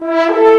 Música